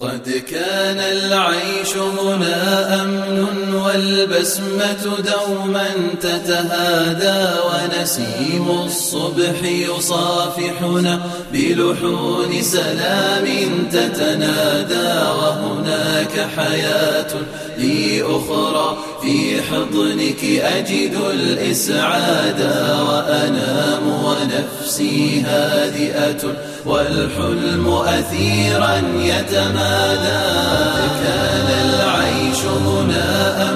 قد كان العيش هنا أمن والبسمة دوما تتهادى ونسيم الصبح يصافحنا بلحون سلام تتنادى وهناك حياة لي أخرى في حضنك أجد الإسعاد وأنام ونفسي هادئة والحلم أثيرا يتمادى. كان العيش هنا أمن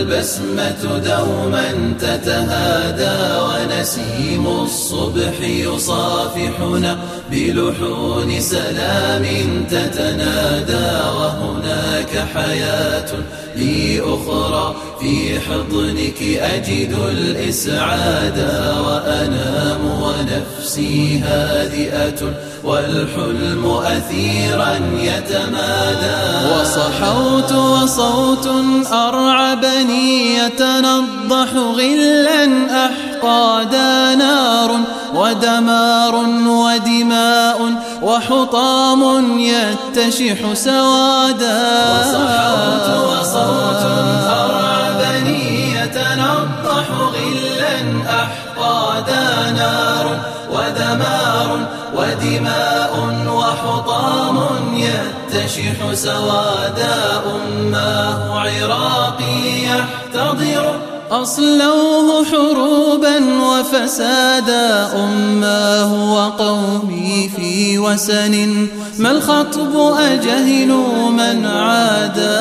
والبسمة دوما تتهادى ونسيم الصبح يصافحنا بلحون سلام تتنادى وهناك حياة لي أخرى في حضنك أجد الإسعاد وأنام ونفسي هادئة والحلم أثيرا يتمادى. وصحوت وصوت أرعبني يتنضح غلا أحقادا نار ودمار ودماء وحطام يتشح سوادا وصحوت وصوت أرعبني يتنضح غلا أحقادا نار ودمار ودماء يتشح سوادا أماه عراقي يحتضر. أصلوه حروبا وفسادا أماه وقومي في وسن. ما الخطب أجهلوا من عادا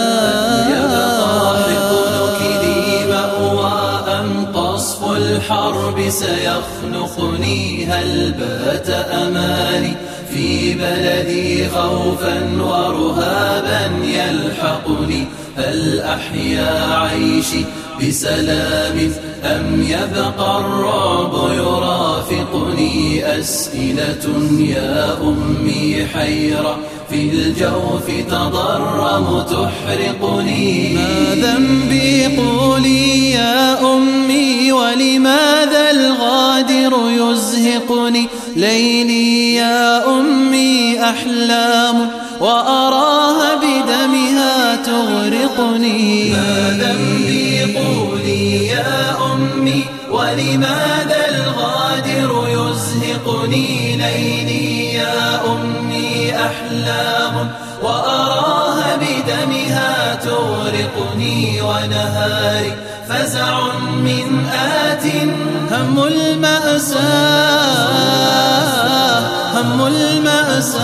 الحرب سيخنقني هل بات أمالي في بلدي خوفا ورهابا يلحقني هل أحيا عيشي بسلام؟ أم يبقى الرعب يرافقني أسئلة يا أمي حيرة في الجوف تضرم تحرقني. ما ذنبي قولي يا أمي ولماذا الغادر يزهقني؟ ليلي يا أمي أحلام وأراها بدمها تغرقني. ما ذنبي قولي يا أمي ولماذا الغادر يزهقني ليلي يا أمي أحلام وأراها بدمها تغرقني ونهاري. فزع من آت هم المأساة هم المأساة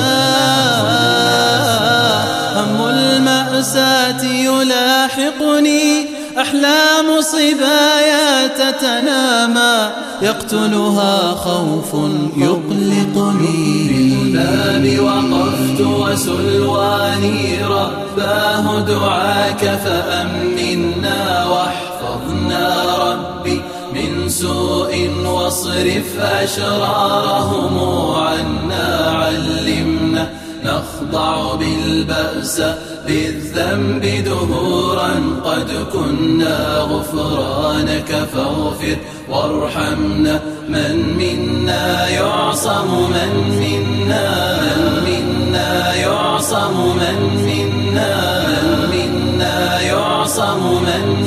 هم المأساة يلاحقني. أحلام صبايا تتنامى يقتلها خوف يقلقني بالباب وقفت وسلواني رباه دعاك فأمنا واحفظنا ربي من سوء واصرف أشرارهم عنا علمنا نخضع بالبأس بالذنب دهورا. عذرا قد كنا غفرانك فاغفر وارحمنا. من منا يعصم من منا. من منا يعصم من منا. من منا يعصم من